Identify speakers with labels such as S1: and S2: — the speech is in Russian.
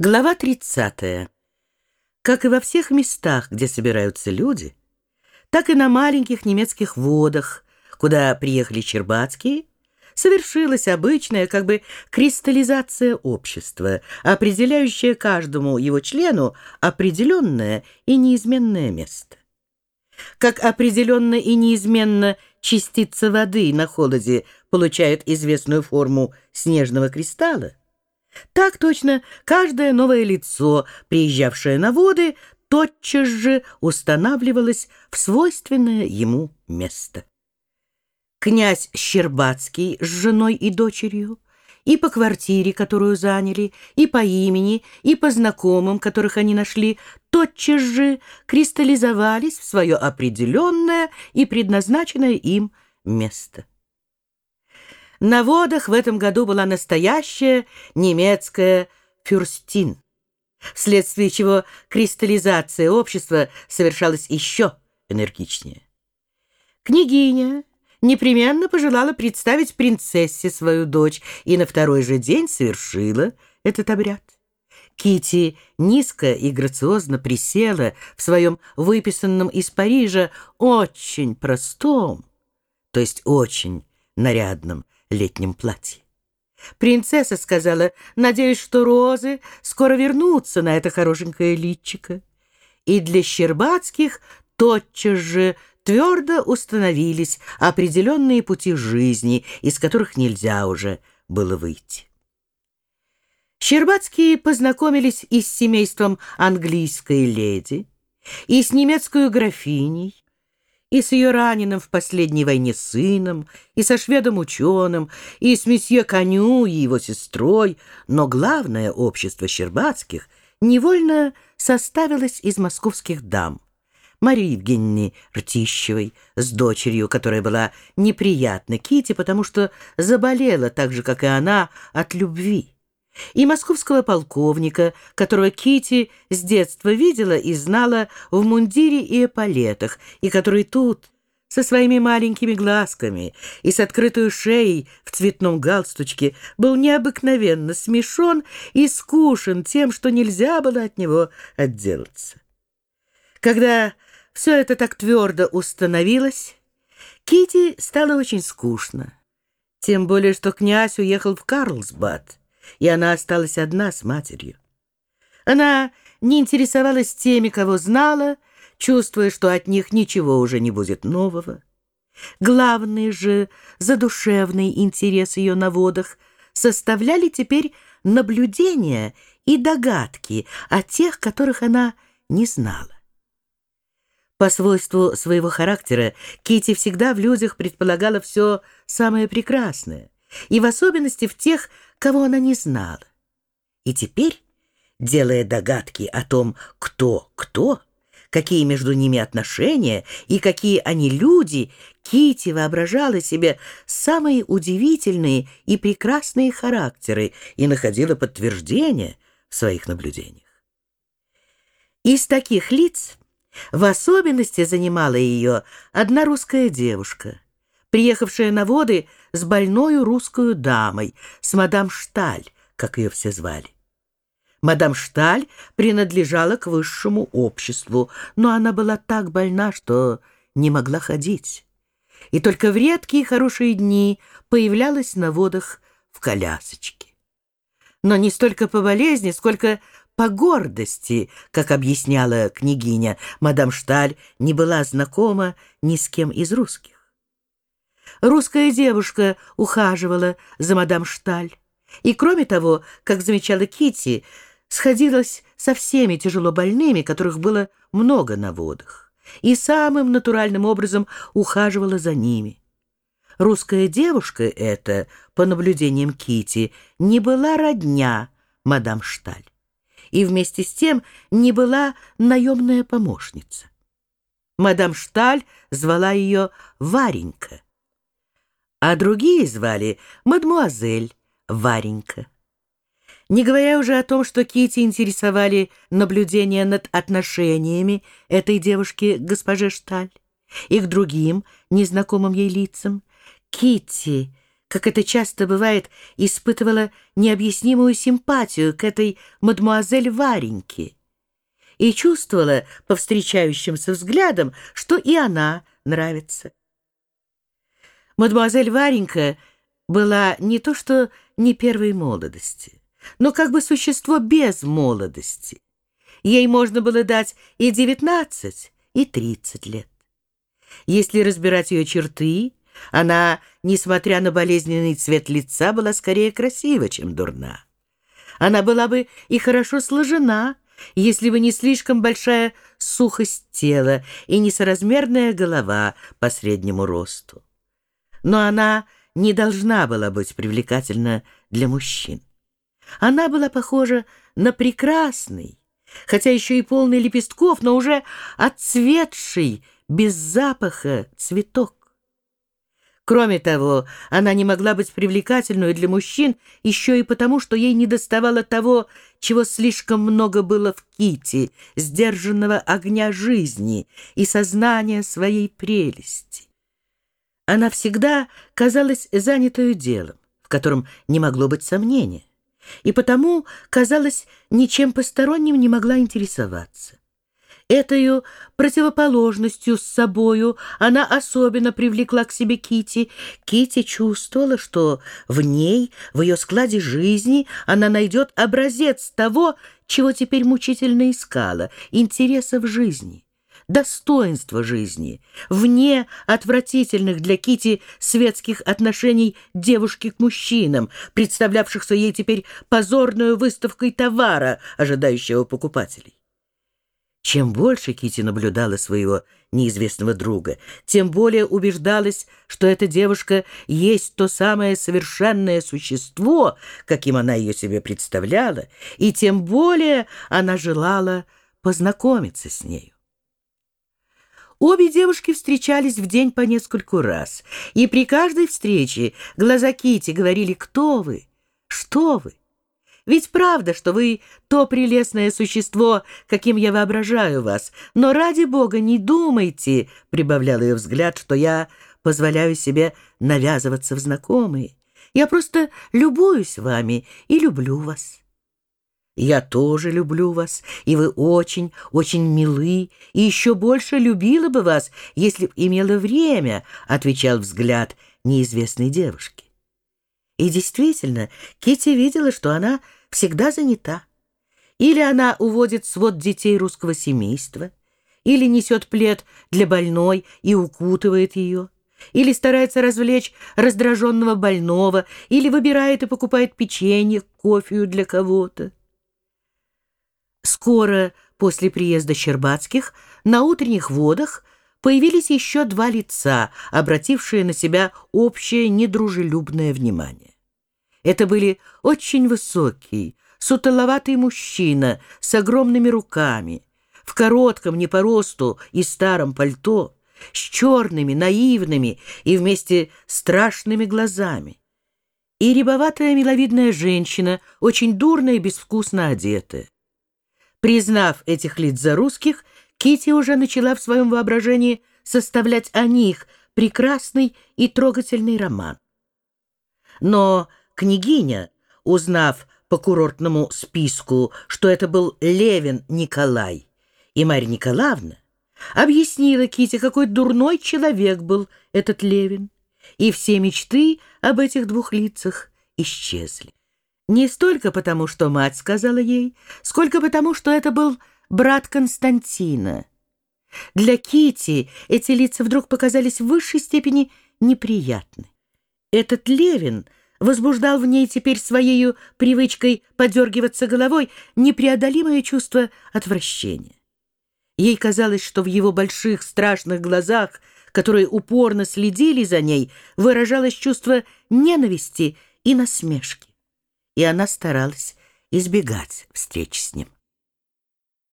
S1: Глава 30. Как и во всех местах, где собираются люди, так и на маленьких немецких водах, куда приехали Щербацкие, совершилась обычная как бы кристаллизация общества, определяющая каждому его члену определенное и неизменное место. Как определенно и неизменно частица воды на холоде получает известную форму снежного кристалла, так точно каждое новое лицо, приезжавшее на воды, тотчас же устанавливалось в свойственное ему место. Князь Щербацкий с женой и дочерью и по квартире, которую заняли, и по имени, и по знакомым, которых они нашли, тотчас же кристаллизовались в свое определенное и предназначенное им место. На водах в этом году была настоящая немецкая фюрстин, вследствие чего кристаллизация общества совершалась еще энергичнее. Княгиня непременно пожелала представить принцессе свою дочь и на второй же день совершила этот обряд. Кити низко и грациозно присела в своем выписанном из Парижа очень простом, то есть очень нарядном летнем платье. Принцесса сказала, надеюсь, что розы скоро вернутся на это хорошенькое личико. И для Щербацких тотчас же твердо установились определенные пути жизни, из которых нельзя уже было выйти. Щербацкие познакомились и с семейством английской леди, и с немецкой графиней, и с ее раненым в последней войне сыном, и со шведом-ученым, и с месье Коню и его сестрой, но главное общество Щербацких невольно составилось из московских дам. Марии Евгеньевны Ртищевой с дочерью, которая была неприятна Кити, потому что заболела так же, как и она, от любви и московского полковника, которого Кити с детства видела и знала в мундире и эполетах, и который тут со своими маленькими глазками и с открытой шеей в цветном галстучке был необыкновенно смешон и скушен тем, что нельзя было от него отделаться. Когда все это так твердо установилось, Кити стало очень скучно, тем более что князь уехал в Карлсбад и она осталась одна с матерью. Она не интересовалась теми, кого знала, чувствуя, что от них ничего уже не будет нового. Главный же задушевный интерес ее на водах составляли теперь наблюдения и догадки о тех, которых она не знала. По свойству своего характера Кити всегда в людях предполагала все самое прекрасное, и в особенности в тех, кого она не знала. И теперь, делая догадки о том, кто кто, какие между ними отношения и какие они люди, Кити воображала себе самые удивительные и прекрасные характеры и находила подтверждение в своих наблюдениях. Из таких лиц в особенности занимала ее одна русская девушка — приехавшая на воды с больною русскую дамой, с мадам Шталь, как ее все звали. Мадам Шталь принадлежала к высшему обществу, но она была так больна, что не могла ходить. И только в редкие хорошие дни появлялась на водах в колясочке. Но не столько по болезни, сколько по гордости, как объясняла княгиня, мадам Шталь не была знакома ни с кем из русских. Русская девушка ухаживала за мадам Шталь. И кроме того, как замечала Кити, сходилась со всеми тяжело больными, которых было много на водах, и самым натуральным образом ухаживала за ними. Русская девушка эта, по наблюдениям Кити, не была родня мадам Шталь, и вместе с тем не была наемная помощница. Мадам Шталь звала ее Варенька а другие звали мадмуазель Варенька. Не говоря уже о том, что Кити интересовали наблюдения над отношениями этой девушки к госпоже Шталь и к другим незнакомым ей лицам, Кити, как это часто бывает, испытывала необъяснимую симпатию к этой мадмуазель Вареньке и чувствовала по встречающимся взглядам, что и она нравится. Мадемуазель Варенька была не то что не первой молодости, но как бы существо без молодости. Ей можно было дать и девятнадцать, и тридцать лет. Если разбирать ее черты, она, несмотря на болезненный цвет лица, была скорее красива, чем дурна. Она была бы и хорошо сложена, если бы не слишком большая сухость тела и несоразмерная голова по среднему росту. Но она не должна была быть привлекательна для мужчин. Она была похожа на прекрасный, хотя еще и полный лепестков, но уже отцветший, без запаха цветок. Кроме того, она не могла быть привлекательной для мужчин еще и потому, что ей недоставало того, чего слишком много было в Кити, сдержанного огня жизни и сознания своей прелести. Она всегда казалась занятою делом, в котором не могло быть сомнения, и потому, казалось, ничем посторонним не могла интересоваться. Этою противоположностью с собою она особенно привлекла к себе Кити. Кити чувствовала, что в ней, в ее складе жизни, она найдет образец того, чего теперь мучительно искала — интереса в жизни достоинства жизни, вне отвратительных для Кити светских отношений девушки к мужчинам, представлявшихся ей теперь позорную выставкой товара, ожидающего покупателей. Чем больше Кити наблюдала своего неизвестного друга, тем более убеждалась, что эта девушка есть то самое совершенное существо, каким она ее себе представляла, и тем более она желала познакомиться с нею. Обе девушки встречались в день по нескольку раз, и при каждой встрече глаза Кити говорили «Кто вы? Что вы?» Ведь правда, что вы то прелестное существо, каким я воображаю вас. Но ради бога не думайте, — прибавлял ее взгляд, — что я позволяю себе навязываться в знакомые. Я просто любуюсь вами и люблю вас. Я тоже люблю вас, и вы очень, очень милы, и еще больше любила бы вас, если б имела время, — отвечал взгляд неизвестной девушки. И действительно, Кити видела, что она всегда занята. Или она уводит свод детей русского семейства, или несет плед для больной и укутывает ее, или старается развлечь раздраженного больного, или выбирает и покупает печенье, кофею для кого-то. Скоро после приезда Щербацких на утренних водах появились еще два лица, обратившие на себя общее недружелюбное внимание. Это были очень высокий, сутоловатый мужчина с огромными руками, в коротком не по росту и старом пальто, с черными, наивными и вместе страшными глазами. И рябоватая миловидная женщина, очень дурно и безвкусно одетая. Признав этих лиц за русских, Кити уже начала в своем воображении составлять о них прекрасный и трогательный роман. Но Княгиня, узнав по курортному списку, что это был Левин Николай и Марья Николаевна, объяснила Ките, какой дурной человек был этот Левин, и все мечты об этих двух лицах исчезли. Не столько потому, что мать сказала ей, сколько потому, что это был брат Константина. Для Кити эти лица вдруг показались в высшей степени неприятны. Этот Левин — возбуждал в ней теперь своей привычкой подергиваться головой непреодолимое чувство отвращения. Ей казалось, что в его больших страшных глазах, которые упорно следили за ней, выражалось чувство ненависти и насмешки. И она старалась избегать встреч с ним.